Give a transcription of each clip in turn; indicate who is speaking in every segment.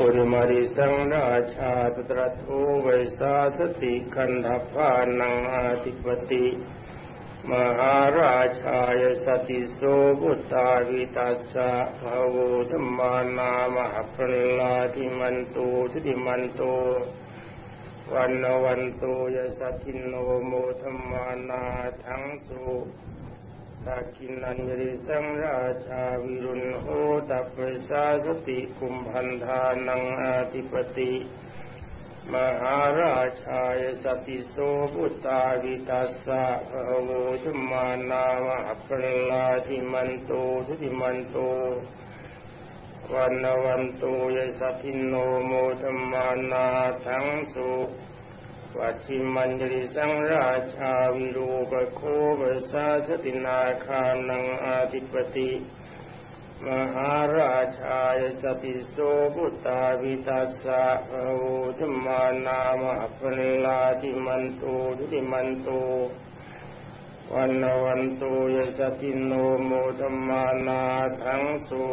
Speaker 1: ปุริมาริสังราชาตตรัทูไวสาสติคันธพานังอาติปติมหาราชายสติโสบุตาวิตัสสะภาวุธมานามหพลาทิมันตุทิติมันตุวันวันตุยสตินโนโมธมานาทั้งสุ ตากินัญริสังราชาวิรุณโหตัปสาสติคุมพันธานังอาทิปติ มหาราชายสติโสพุตาวิตัสสะภะโวธมานามหปลาทิมันโตทุติมันโตวันวันโตยสัตินโนโมธมานาทั้งสุ วัชิมันจริสังราชาวิรูปโคปสาสตินาคานังอาทิปติ มหาราชายสติโสบุตาวิตัสสะภะวุธมานามะพลาติมันตุทิมันตุวันวันตุยสติโนโมธมานาทั้งสุ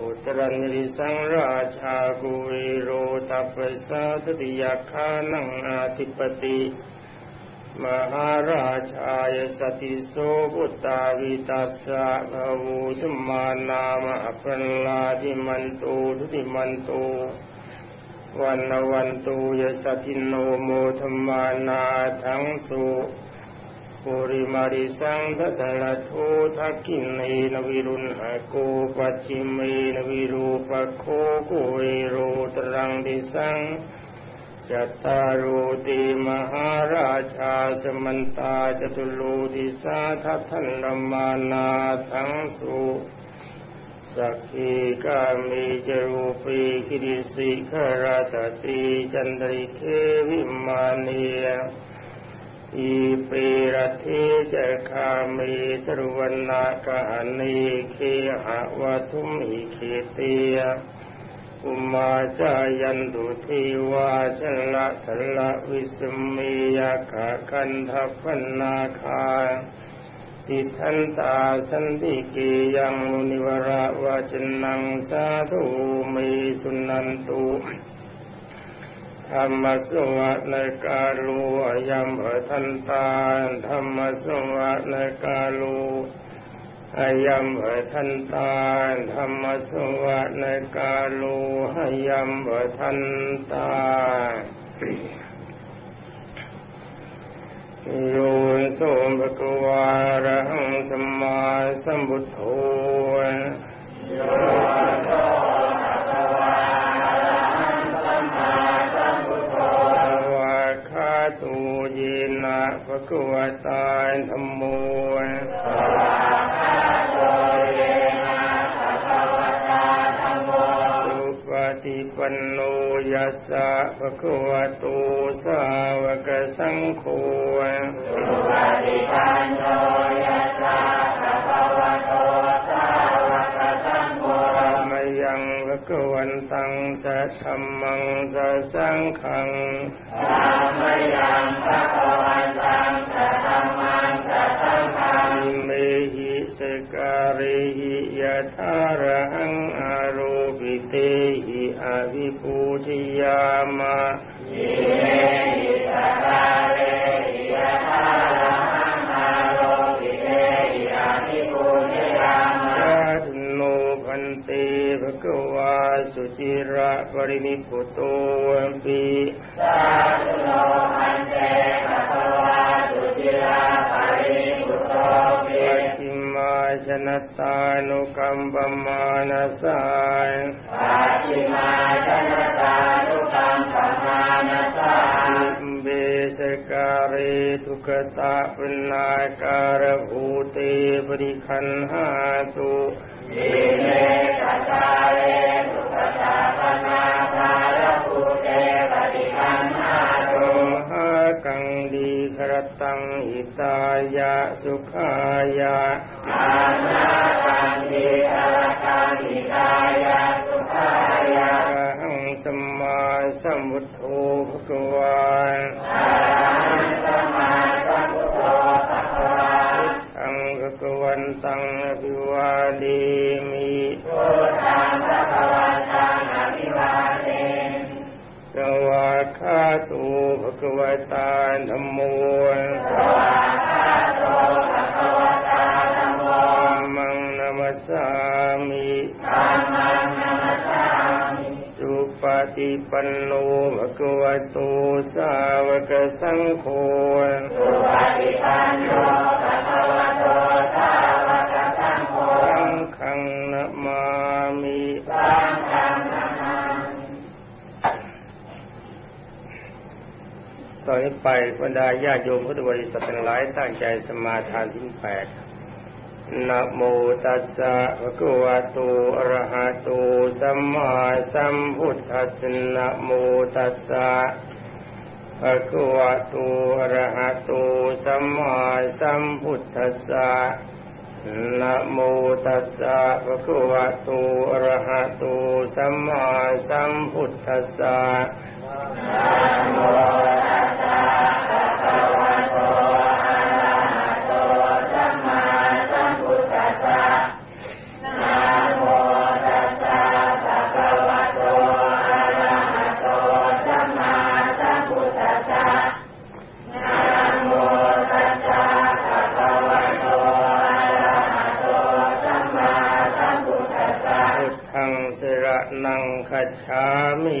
Speaker 1: อุตรันริสังราชากุริโรตัปสาสติยาคานังอาทิปติมหาราชายสติโสพุตตาวิตัสสะภาวุธมานามะพลาทิมันตุทุติมันตุวันวันตุยสติโนโมธมานาทั้งสุ ปุริมาริสังทตละโททักกินเนนวิรุณหโกปัจิเมนวิรูปโคโกเอโรตรังดิสังจัตตารุติมหาราชาสมันตาจตุลูติสาทัทันลมานาทั้งสุสักขีกามีจรูปีกิริสิขราตติจันทริเควิมานีย อีปีรติจคามีตรุวันนากานีเคหะวัตุมิเคเตียอุมาจายันตุทีวาชละทละวิสมียาขากันทัพนาคาติทันตาสันติกียังมุนิวระวาจนังสาธุมีสุนันตุ รรมสวะในกาลูยัมเอทันตาธรรมสวะในกาลูอายัมเอทันตาธรรมสวะในกาลูอายัมเอทันตาโยนโสมภควาระหังสมมาสัมพุทโธยน นะภควตาธรรมโมติปันโนยัสสะภะคะวะโตสาวกสังโฆสุปฏิปันโนยัสสะภะคะวะโตสาวกสังโฆมยัง ภะคะวันตังสัทธัมมังสัสังฆังมยังภะคะวันตังสัทธัมมังสัสังฆังเมหิสการิหิยะทาระหังอารูปิเตหิอาภิปูติยามะอิเมหิสกา สุจิระปรินิพุโตอัมปิสาธุโนพันเตภะคะวาสุจิระปรินิพุโตปิจิมาชนตานุกัมปมานาสายปัจิมาชนตานุกัมปมานาสายเบสการิทุกตาปุนาการภูเตปริคันหาตุอิเตังอิตายะสุขายะอานากังดีครตังอิตายะสุขายะหังสมมาสัมพุทโธภะคะวาอะหังสมมาสัมพุทโธภะคะวาอังภะคะวันตังอภิวาเดมิ วตาธัมโมมังนามัสสามิสุปฏิปันโนภะคะวะโตสาวกสังโฆสั ต่อนนี้ไปบรรดาญาติโยมพุทธบริษัททั้งหลายตั้งใจสมาทานทิ้งแปดนะโมตัสสะภะคะวะโตอะระหะโตสัมมาสัมพุทธัสสะนะโมตัสสะภะคะวะโตอะระหะโตสัมมาสัมพุทธัสสะนะโมตัสสะภะคะวะโตอะระหะโตสัมมาสัมพุทธัสสะพุทธังสระ นังคัจฉามิ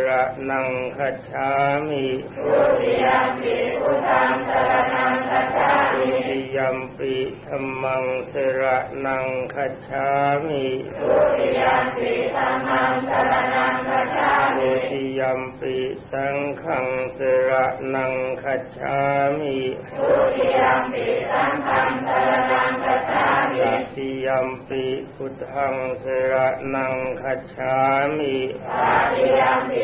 Speaker 1: ติยัมปิพุทธังสระนังคัจฉามิทุติยัมปิธัมมังสระนังคัจฉามิทุติยัมปิสังฆังสระนังคัจฉามิตติยัมปิพุทธังสระนังคัจฉามิตติยัมปิ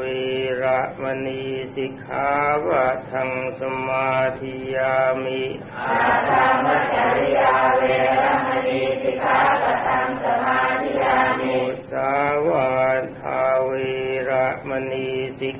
Speaker 1: วีระมณีสิกขาบะทังสมาธิยามิพระมจริยาวีระมณีสิกขาบะทังสมาธิยามิมุสาวาทาวีระมณีสิ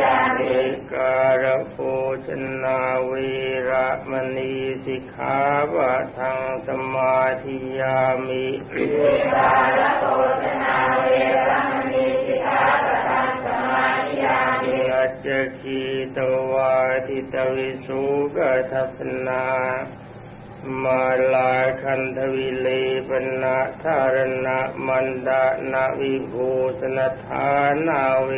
Speaker 1: ยามิการโภชนาวีระมณีสิกขาบะทางสมาธิยามิการโภชนาวีระมณีสิกขาบะทางสมาธิยามิอัจจคีตวาทิตวิสุกทัศนามาลาคันธวิเลปนะธารณะมันดานาวิภูสนทานาเว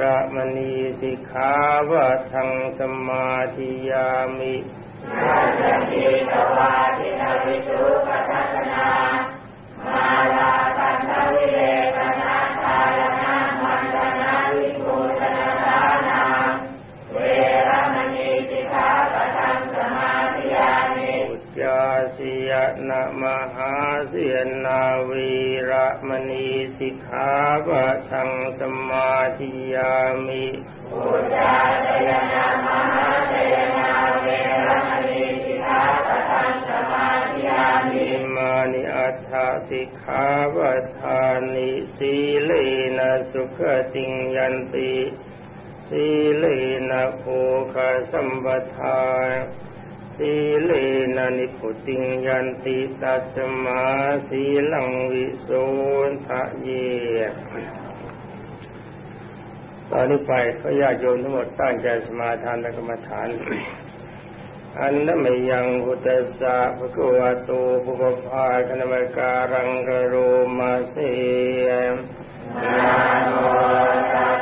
Speaker 1: ระมณีสิกขาบะทังสมาธิยามิ อุ า สิยนะมหาเสียนาวีระมณีสิกขาบะทังสมาธิยามิอิมานิอัตทาติขาวทานิสีเลนะสุขติงยันติสีเลนะโภคสัมปทา สีเลนะนิพุติงยันติตัสมาสีลังวิโสทะเย ตอนนี้ไปเขาญาติโยมทั้งหมดตั้งใจสมาทานและกรรมฐาน อันนั้นไม่ยังพุทธสาภะคะวะโตภุปภาคณมการังกโรมาเสนะโม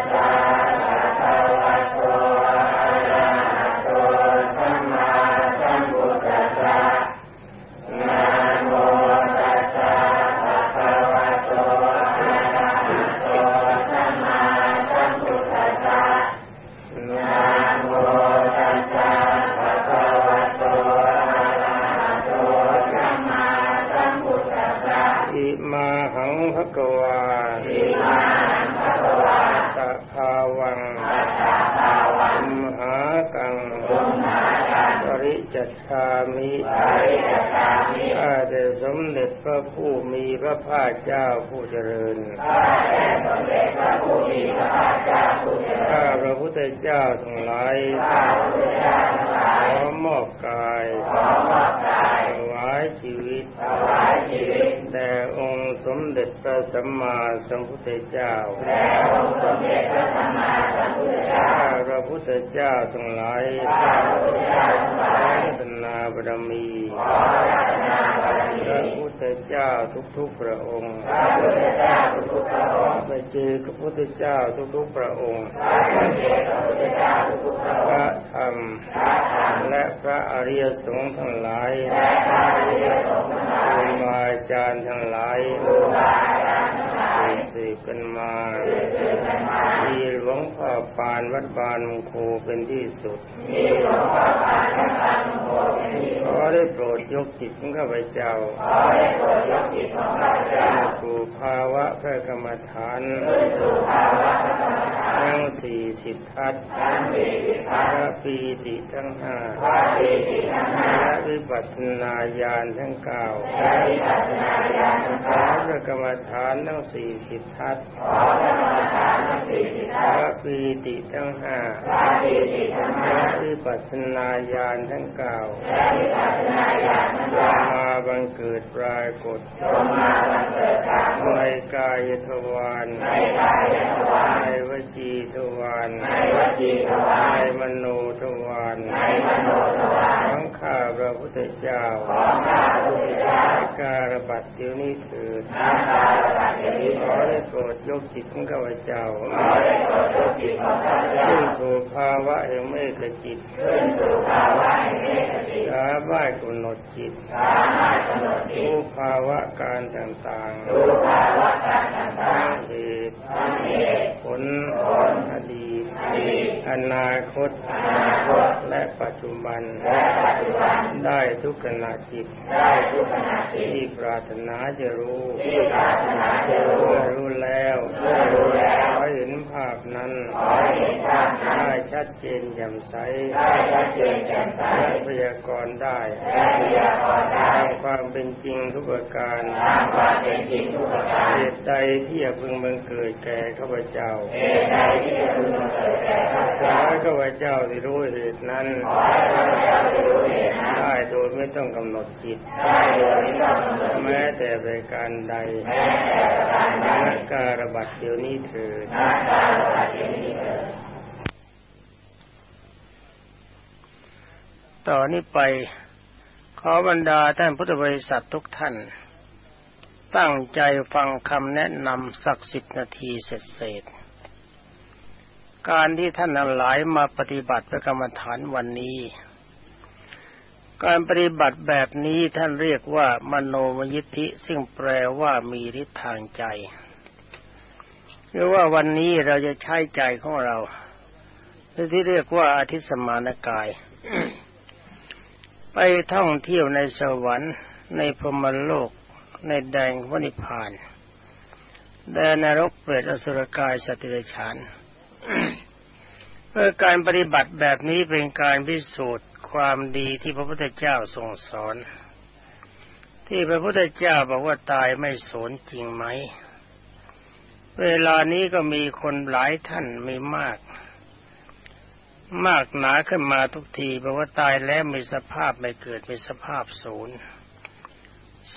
Speaker 1: ภาคเจ้าผู้เจริญ ข้าแต่สมเด็จพระผู้มีพระภาคเจ้าผู้เจริญ ข้าพระพุทธเจ้าทั้งหลายข้าพระพุทธเจ้าทั้งหลายขอมอบกายขอมอบกายถวายชีวิตถวายชีวิตแด่องค์สมเด็จพระสัมมาสัมพุทธเจ้าแด่องค์สมเด็จพระสัมมาสัมพุทธเจ้าข้าพระพุทธเจ้าทั้งหลายข้าพระพุทธเจ้าทั้งหลายรัตนาบารมีขอรัตนาบารมีพระพุทธเจ้าทุกๆพระองค์พระพุทธเจ้าทุกๆพระองค์พระเจ้าพระพุทธเจ้าทุกๆพระองค์ พระเจ้าพระพุทธเจ้าทุกๆพระองค์พระธรรมพระธรรมและพระอริยสงฆ์ทั้งหลายและพระอริยสงฆ์ทั้งหลายครูบาอาจารย์ทั้งหลาย ครูบาอาจารย์ทั้งหลายสืบกันมาสืบกันมามีหลวงพ่อปานวัดบานมงครูเป็นที่สุดมีหลวงพ่อปานวัดบานมงครูเป็นที่สุดขอได้โปรดยกจิตของข้าพเจ้าขอได้โปรดยกจิตของข้าพเจ้าสู่ภาวะพระกรรมฐานสู่ภาวะพระกรรมฐานทั้งสี่สิบทัศทั้งสี่สิบทัศพระปีติทั้งห้าพระปีติทั้งห้าและวิปัสสนาญาณทั้งเก้าและวิปัสสนาญาณทั้งเก้าพระกรรมฐานทั้งสี่สิบทัศขอพระกรรมฐานทั้งสี่สิบทัศพระปีติทั้งห้าพระปีติทั้งห้าและวิปัสสนาญาณทั้งเก้าและวิปัสสนาญาณทั้งเก้ามาบังเกิดปรากฏมาบังเกิดปรากฏในกายทวารในกายทวารในวจีทวารในวจีทวารในมโนทวารในมโนทวาร ของข้าพระพุทธเจ้าของข้าพระพุทธเจ้าการบัดเดี๋ยวนี้เถิดการบัดเดี๋ยวนี้ขอได้โปรดยกจิตของข้าพเจ้าขอได้โปรดยกจิตของข้าพเจ้าขึ้นสู่ภาวะแห่งเมตจิตขึ้นสู่ภาวะแห่งเมตจิตสามารถกำหนดจิตสามารถกำหนดจิตรู้ภาวะการต่างๆรู้ภาวะการต่างๆเหตุผลอดีต อนาคตและปัจจุบัน ได้ทุกขณะจิตที่ปรารถนาจะรู้เมื่อรู้แล้วขอเห็นภาพนั้นได้ชัดเจนแจ่มใสและพยากรณ์ได้ตามความเป็นจริงทุกประการเหตุใดที่จะพึงบังเกิดแก่ข้าพเจ้าขอให้ข้าพเจ้าที่รู้เหตุนั้นได้โดยไม่ต้องกำหนดจิต แม้แต่ประการใดนักการบัตเดี๋ยวนี้เถิดต่อนนี้ไป ขอบรรดาท่านพุทธบริษัททุกท่าน ตั้งใจฟังคำแนะนำสักสิบนาทีเสร็จเสร็จ การที่ท่านหลายมาปฏิบัติพระกรรมฐานวันนี้ การปฏิบัติแบบนี้ท่านเรียกว่ามโนมยิทธิซึ่งแปลว่ามีฤทธิ์ทางใจหรือว่าวันนี้เราจะใช้ใจของเราที่เรียกว่าอาทิสมานกาย ไปท่องเที่ยวในสวรรค์ ในพรหมโลก ในแดงวนิพานแดนนรกเปรตอสุรกายสติรฉาน เพื่อการปฏิบัติแบบนี้เป็นการพิสูจน์ความดีที่พระพุทธเจ้าทรงสอน ที่พระพุทธเจ้าบอกว่าตายไม่สนจริงไหม เวลานี้ก็มีคนหลายท่านมีมาก มากหนาขึ้นมาทุกทีบอกว่าตายแล้วมีสภาพไม่เกิดมีสภาพศูนย์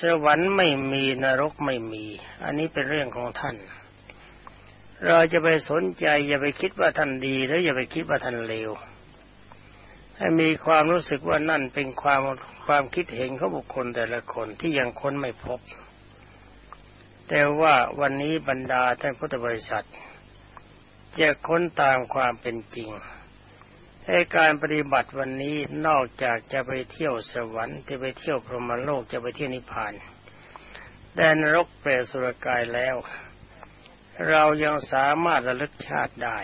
Speaker 1: สวรรค์ไม่มีนรกไม่มี อันนี้เป็นเรื่องของท่าน เราจะไปสนใจ อย่าไปคิดว่าท่านดีแล้วอย่าไปคิดว่าท่านเลวให้มีความรู้สึกว่านั่นเป็นความความคิดเห็นของบุคคลแต่ละคนที่ยังค้นไม่พบ แต่ว่าวันนี้บรรดาท่านพุทธบริษัท จะค้นตามความเป็นจริงให้การปฏิบัติวันนี้นอกจากจะไปเที่ยวสวรรค์จะไปเที่ยวพรหมโลกจะไปเที่ยวนิพพานแดนรกเปรตสุรกายแล้ว เรายังสามารถระลึกชาติได้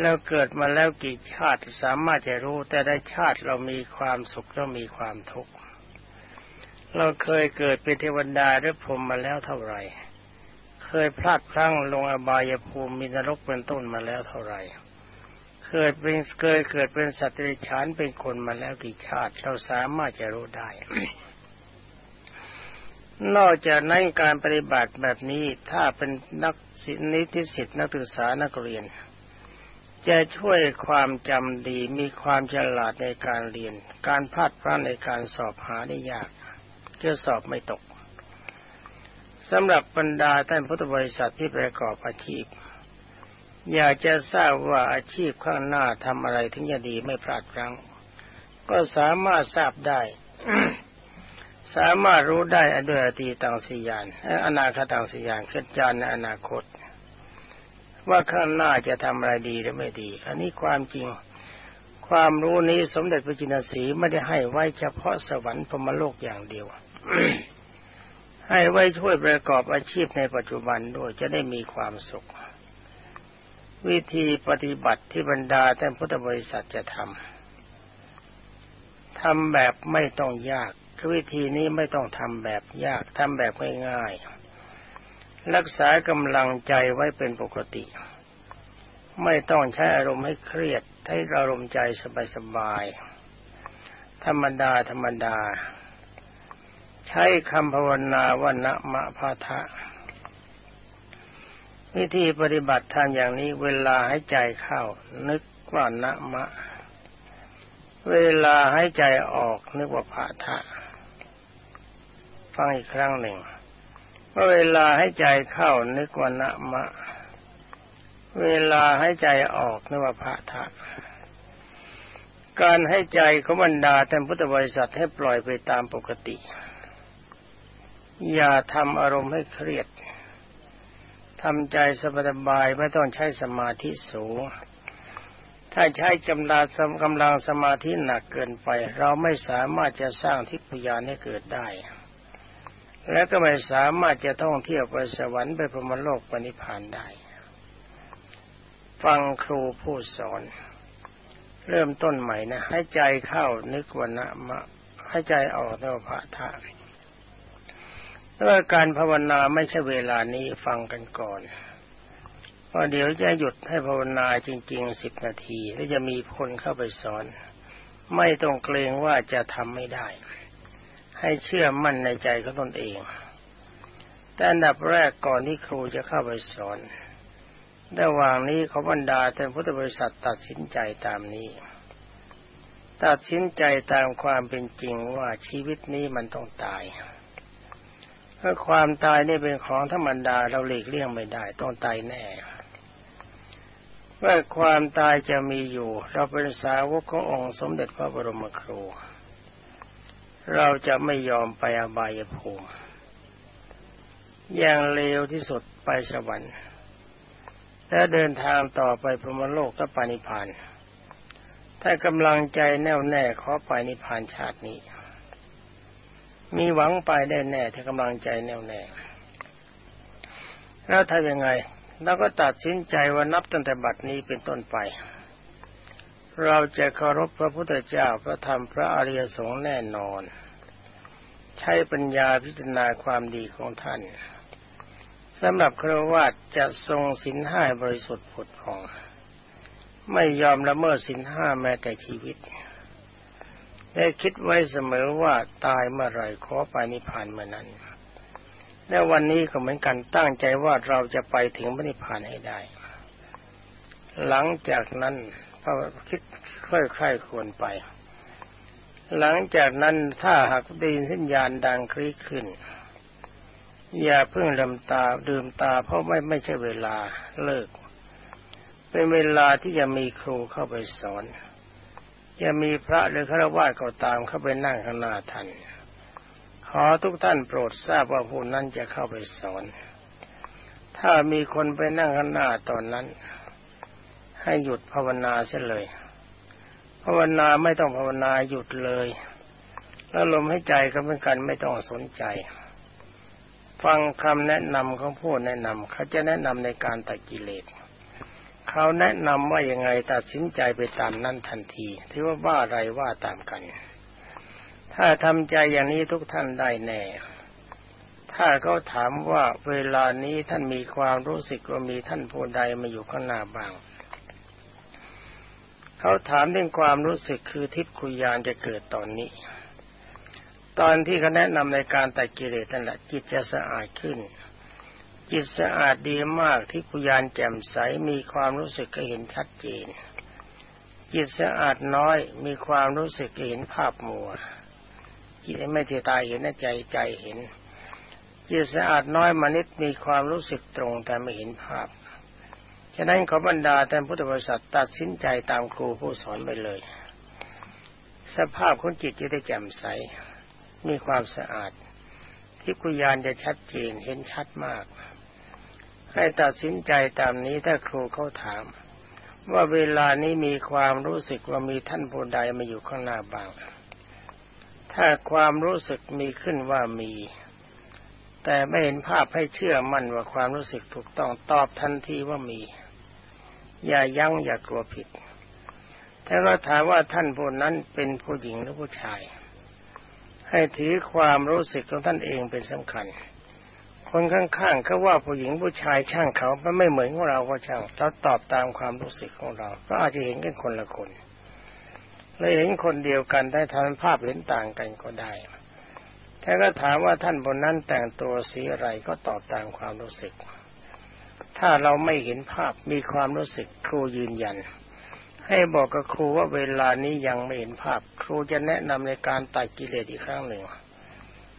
Speaker 1: แล้วเกิดมาแล้วกี่ชาติสามารถจะรู้แต่ได้ชาติเรามีความสุขแล้วมีความทุกข์เราเคยเกิดเป็นเทวดาหรือพรหมมาแล้วเท่าไหร่ เคยพลาดพลั้งลงอบายภูมิมีนรกเป็นต้นมาแล้วเท่าไหร่ เคยเป็นเคยเกิดเป็นสัตว์เดรัจฉานเป็นคนมาแล้วกี่ชาติ เราสามารถจะรู้ได้ นอกจากนั้นการปฏิบัติแบบนี้ถ้าเป็นนักศินิติสิทธินักศึกษานักเรียน จะช่วยความจำดีมีความฉลาดในการเรียน การพลาดพลาดในการสอบหาได้ยากจะสอบไม่ตกสำหรับบรรดาท่านพุทธบริษัทที่ประกอบอาชีพ อยากจะทราบว่าอาชีพข้างหน้าทำอะไรถึงจะดีไม่พลาดพลั้ง ก็สามารถทราบได้ สามารถรู้ได้ด้วยอตีตังสียานอนาคตังสียานขึ้นจานในอนาคต ว่าข้างหน้าจะทำอะไรดีหรือไม่ดี อันนี้ความจริง ความรู้นี้สมเด็จพระจินสีไม่ได้ให้ไว้เฉพาะสวรรค์พรมโลกอย่างเดียว ให้ไว้ช่วยประกอบอาชีพในปัจจุบันด้วยจะได้มีความสุข วิธีปฏิบัติที่บรรดาท่านพุทธบริษัทจะทำทำแบบไม่ต้องยาก วิธีนี้ไม่ต้องทำแบบยากทำแบบง่ายๆรักษากำลังใจไว้เป็นปกติ ไม่ต้องใช้อารมณ์ให้เครียดให้อารมณ์ใจสบายๆธรรมดาธรรมดา ใช้คำภาวนาว่านะมะพาทะวิธีปฏิบัติทำอย่างนี้เวลาให้ใจเข้า นึกว่านะมะ เวลาให้ใจออกนึกว่าพาทะ ฟังอีกครั้งหนึ่งเมื่อเวลาให้ใจเข้านึกว่านะมะ เวลาให้ใจออกนึกว่าพระทะการให้ใจของบรรดาท่านพุทธบริษัทให้ปล่อยไปตามปกติ อย่าทำอารมณ์ให้เครียดทำใจสบายไม่ต้องใช้สมาธิสูง ถ้าใช้กำลังกำลังสมาธิหนักเกินไป เราไม่สามารถจะสร้างทิพยานให้เกิดได้ และก็ไม่สามารถจะท่องเที่ยวไปสวรรค์ไปพรหมโลกปณิพานได้ ฟังครูผู้สอน เริ่มต้นใหม่นะ ให้ใจเข้านึกวันะมะ ให้ใจออกนพระธาตุแล้วการภาวนาไม่ใช่เวลานี้ฟังกันก่อนพอเดี๋ยวจะหยุดให้ภาวนาจริงๆสิบนาที แล้วจะมีคนเข้าไปสอน ไม่ต้องเกรงว่าจะทำไม่ได้ ให้เชื่อมั่นในใจของตนเอง แต่อันดับแรกก่อนที่ครูจะเข้าไปสอนระหว่างนี้เขาบรรดาท่านพุทธบริษัทตัดสินใจตามนี้ ตัดสินใจตามความเป็นจริงว่าชีวิตนี้มันต้องตายเพราะความตายนี่เป็นของธรรมดาเราหลีกเลี่ยงไม่ได้ ต้องตายแน่ว่าความตายจะมีอยู่ เราเป็นสาวกขององค์สมเด็จพระบรมครู เราจะไม่ยอมไปอบายภูมิอย่างเร็วที่สุดไปสวรรค์และเดินทางต่อไปพรหมโลกก็ปานิพานถ้ากำลังใจแน่วแน่ขอไปนิพานชาตินี้ มีหวังไปได้แน่ถ้ากำลังใจแน่วแน่แล้วทำยังไงเราก็ตัดสินใจว่านับตั้งแต่บัดนี้เป็นต้นไป เราจะเคารพพระพุทธเจ้าพระธรรมพระอริยสงฆ์แน่นอน ใช้ปัญญาพิจารณาความดีของท่านสำหรับครวาสจะทรงสินห้าบริสุทธิ์ผุดของ ไม่ยอมละเมิดสินห้าแม้แต่ชีวิต ได้คิดไว้เสมอว่าตายเมื่อไรขอไปนิพพานเมื่อนั้น และวันนี้ก็เหมือนกันตั้งใจว่าเราจะไปถึงพระนิพพานให้ได้ หลังจากนั้น ก็คิดค่อยๆคควรไป หลังจากนั้นถ้าหากได้ยินสัญญาณดังคลิกขึ้น อย่าเพิ่งลืมตาดื่มตาเพราะไม่ไม่ใช่เวลาเลิก เป็นเวลาที่จะมีครูเข้าไปสอน จะมีพระหรือฆราวาสก็ตามเข้าไปนั่งข้างหน้าท่านขอทุกท่านโปรดทราบว่าผู้นั้นจะเข้าไปสอน ถ้ามีคนไปนั่งข้างหน้าตอนนั้น ให้หยุดภาวนาเสียเลย ภาวนาไม่ต้องภาวนาหยุดเลย แล้วลมให้ใจก็เป็นกันไม่ต้องสนใจ ฟังคำแนะนำของผู้แนะนำเขาจะแนะนำในการตัดกิเลสเขาแนะนำว่ายังไงตัดสินใจไปตามนั้นทันทีถือว่าว่าอะไรว่าตามกัน ถ้าทำใจอย่างนี้ทุกท่านได้แน่ ถ้าเขาถามว่าเวลานี้ท่านมีความรู้สึกว่ามีท่านผู้ใดมาอยู่ข้างหน้าบ้าง เขาถามเรื่องความรู้สึกคือทิพย์คุยานจะเกิดตอนนี้ ตอนที่เขาแนะนำในการตัดกิเลสนั่นแหละจิตจะสะอาดขึ้น จิตสะอาดดีมากที่กุยานแจ่มใสมีความรู้สึกก็เห็นชัดเจน จิตสะอาดน้อยมีความรู้สึกเห็นภาพมัวจิตไม่ที่ตาเห็นใจใจเห็นจิตสะอาดน้อยมนิดมีความรู้สึกตรงแต่ไม่เห็นภาพ ฉะนั้นขอบรรดาท่านพุทธบริษัทตัดสินใจตามครูผู้สอนไปเลย สภาพของจิตจะได้แจ่มใส มีความสะอาด ที่กุยานจะชัดเจนเห็นชัดมาก ให้ตัดสินใจตามนี้ถ้าครูเขาถาม ว่าเวลานี้มีความรู้สึกว่ามีท่านผู้ใดมาอยู่ข้างหน้าบ้าง ถ้าความรู้สึกมีขึ้นว่ามีแต่ไม่เห็นภาพให้เชื่อมั่นว่าความรู้สึกถูกต้องตอบทันทีว่ามี อย่ายั้งอย่ากลัวผิดถ้าเราถามว่าท่านผู้นั้นเป็นผู้หญิงหรือผู้ชาย ให้ถือความรู้สึกของท่านเองเป็นสำคัญ คนข้างๆเขาว่าผู้หญิงผู้ชายช่างเขาไม่เหมือนของเราก็ช่างเราตอบตามความรู้สึกของเรา ก็อาจจะเห็นกันคนละคนเลยเห็นคนเดียวกันได้ทำภาพเห็นต่างกันก็ได้ถ้าก็ถามว่าท่านบนนั้นแต่งตัวสีอะไรก็ตอบตามความรู้สึก ถ้าเราไม่เห็นภาพมีความรู้สึกครูยืนยัน ให้บอกกับครูว่าเวลานี้ยังไม่เห็นภาพ ครูจะแนะนำในการตัดกิเลสอีกครั้งหนึ่ง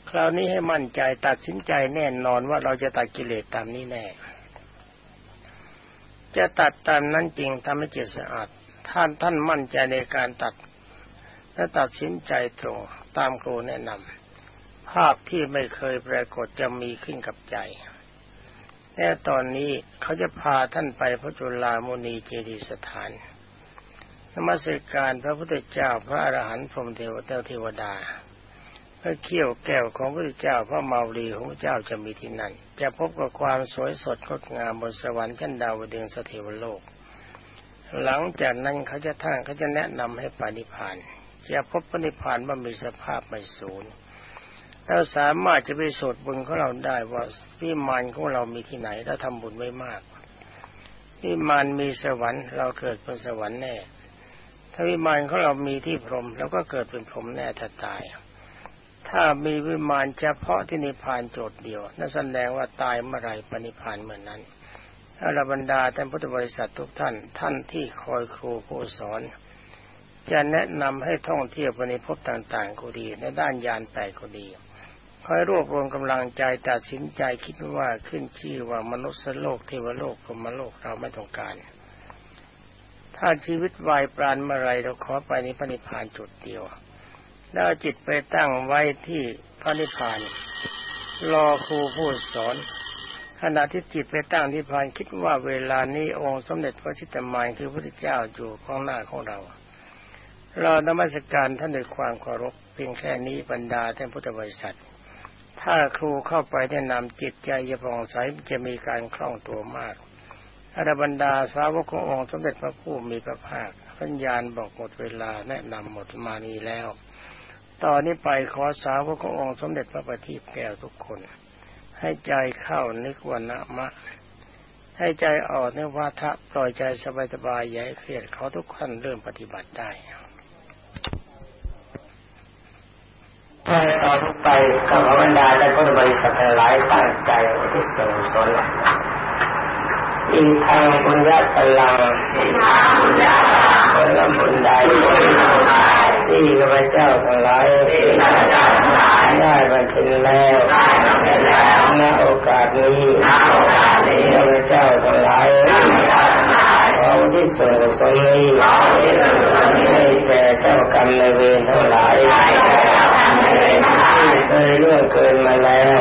Speaker 1: คราวนี้ให้มั่นใจตัดสินใจแน่นอนว่าเราจะตัดกิเลสตามนี้แน่ จะตัดตามนั้นจริงทำให้จิตสะอาดท่านท่านมั่นใจในการตัดและตัดสินใจตรงตามครูแนะนำภาพที่ไม่เคยปรากฏจะมีขึ้นกับใจ และตอนนี้เขาจะพาท่านไปพระจุลามุนีเจดีสถานนมัสการพระพุทธเจ้าพระอรหันต์พรหมเทวดาเทวดา พระเขี้ยวแก้วของพระเจ้าพระเมาลีของพระเจ้าจะมีที่นั่น จะพบกับความสวยสดงดงามบนสวรรค์ชั้นดาวดึงสเทวโลก หลังจากนั้นเขาจะท่านเขาจะแนะนำให้ปฏิพานจะพบปณิพานว่ามีสภาพไม่สูญ เราสามารถจะไปสวดบุญของเราได้ว่าวิมานของเรามีที่ไหนถ้าทำบุญไว้มากวิมานมีสวรรค์เราเกิดเป็นสวรรค์แน่ ถ้าวิมานของเรามีที่พรหมเราก็เกิดเป็นพรหมแน่ถ้าตาย ถ้ามีวิมานเฉพาะที่นิพพานโจทย์เดียวนั่นแสดงว่าตายเมื่อไรปณิพานเมื่อนนั้นอรบรรดาท่านพุทธบริษัททุกท่านท่านที่คอยครูผู้สอน จะแนะนำให้ท่องเที่ยวไปในภพต่างๆก็ดี ในด้านยานแปดก็ดี คอยรวบรวมกำลังใจตัดสินใจคิดว่าขึ้นชื่อว่ามนุษย์โลกเทวโลกพรมโลกเราไม่ต้องการ ถ้าชีวิตวายปราณเมื่อไรเราขอไปในพระนิพพานจุดเดียว แล้วจิตไปตั้งไว้ที่พระนิพพานรอครูพูดสอนขณะที่จิตไปตั้งที่พานคิดว่าเวลานี้องค์สมเด็จพระชิตมายคือพระพุทธเจ้าอยู่ข้างหน้าของเรา เรานมัสการท่านด้วยความเคารพเพียงแค่นี้บรรดาท่านพุทธบริษัท ถ้าครูเข้าไปแนะนำจิตใจจะผ่องใสจะมีการคล่องตัวมากอรบรรดาสาวกขององค์สมเด็จพระผู้มีพระภาคพัญญาณบอกหมดเวลาแนะนำหมดมานี้แล้ว ตอนนี้ไปขอสาวกขององค์สมเด็จพระบัณฑิตแก้วทุกคน ให้ใจเข้านึกวันนะมะ ให้ใจออกนึกว่าทะปล่อยใจสบายๆอย่าเครียดเขาทุกคนเริ่มปฏิบัติได้ ทุกไปก็ขอบรรดาและพุทธบริษัทหลายตั้งใจที่ส่งสนอินทางบุญญาตลังผลบุญใดที่ข้าพเจ้าทั้งหลายได้บรรลุแล้วณโอกาสนี้ข้าพเจ้าทั้งหลายขอที่ส่งสนนี้ให้แก่เจ้ากรรมในเวรทั้งหลาย เคยล่วงเกินมาแล้ว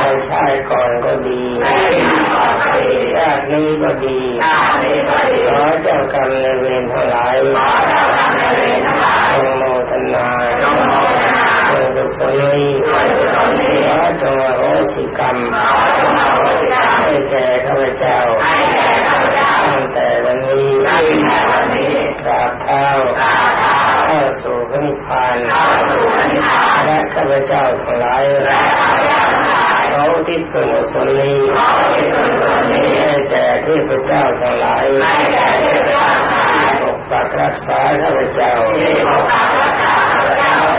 Speaker 1: ในชาติก่อนก็ดีชาตินี้ก็ดีขอเจ้ากรรมในเวรทั้งหลายจงโมทนาจงกุศลนี้ขอจงอโหสิกรรมให้แก่ข้าพเจ้าตั้งแต่วันนี้กราบเท้าสู่พระนิพพานและ ข้าพเจ้าทั้งหลายเขาที่ส่งสนนี้ให้แก่เทพเจ้าทั้งหลายปกปักรักษาข้าพเจ้า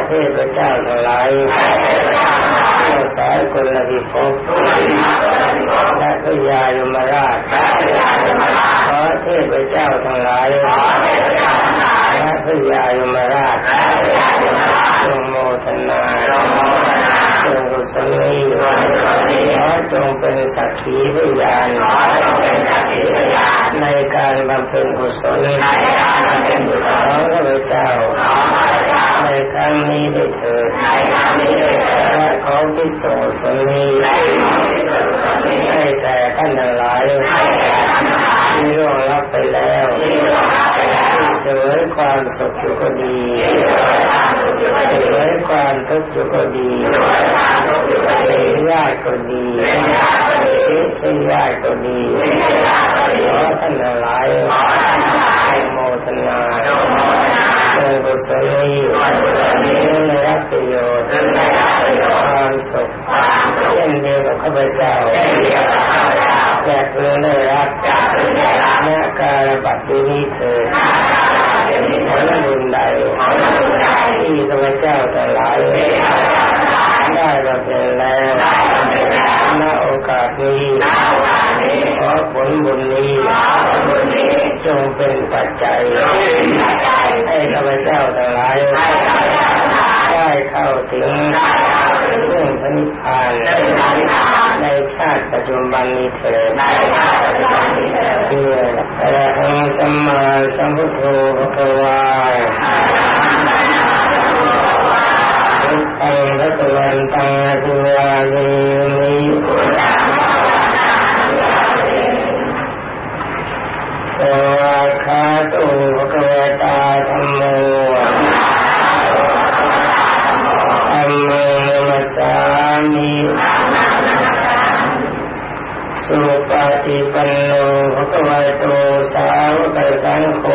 Speaker 1: เทพเจ้าทั้งหลายสายคนละพิภพและพยายมราชขอเทพเจ้าทั้งหลาย และพยายมราชจงโมทนาจงกุศลนี้ขอจงเป็นสักขีพยานในการบำเพ็ญกุศลของข้าพเจ้าในครั้งนี้ด้วยเถิดและของที่ส่งสนี้ให้แต่ท่านทั้งหลาย สวยความสุขอยู่ก็ดีเสวยความทุกข์อยู่ก็ดีเป็นญาติก็ดีเป็นญาติก็ดีขอท่านหลายโมทนาจงกุศลนี้ได้รับประโยชน์ความสุขเช่นเดียวกับข้าพเจ้า และเพื่อได้รับณการบัดนี้เถิดผลบุญใดที่ข้าพเจ้าแต่หลายได้บำเพ็ญแล้วณโอกาสนี้ขอผลบุญนี้จงเป็นปัจจัยให้ข้าพเจ้าทั้งหลายได้เข้าถึงเรื่องพระนิพพาน ชาติปัจจุบันนี้เถิดเพื่อพระองค์สัมมาสัมพุทโธพระกวายตังพระตวันตังตุวาลีมิสวากขาตุภะคะวตาธรรมโมธรรมโมนัสสามิ สุปฏิปันโนภะคะวะโตสาวกสังโฆ